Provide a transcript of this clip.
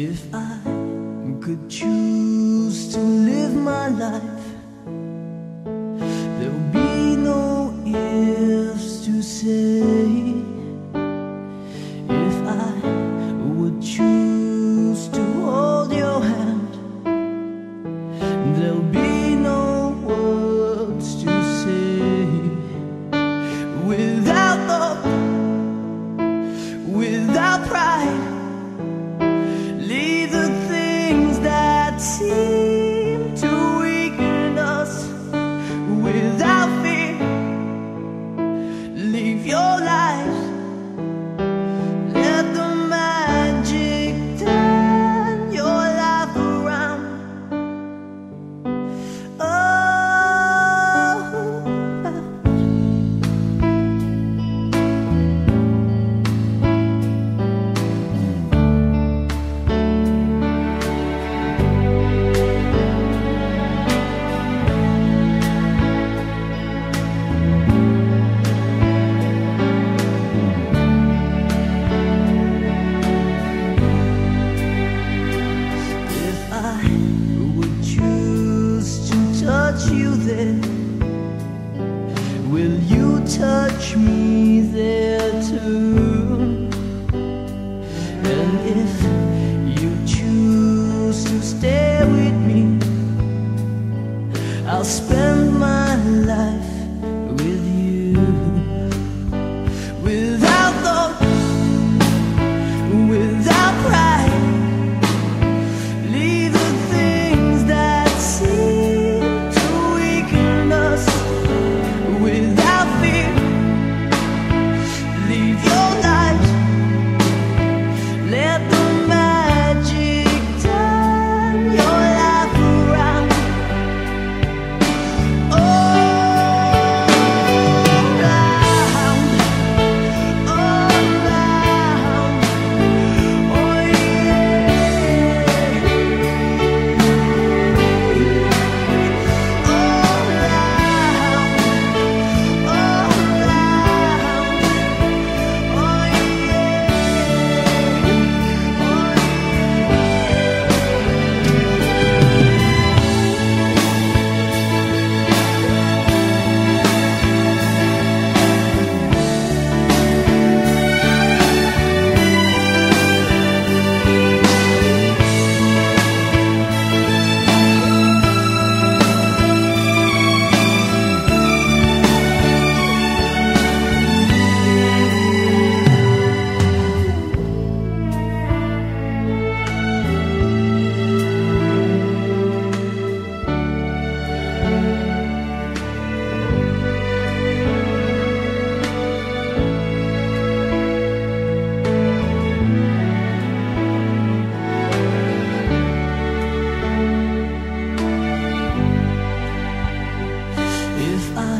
If I could choose to live my life, there'll be no ifs to say. if you choose to stay with me? I'll spend my life. if I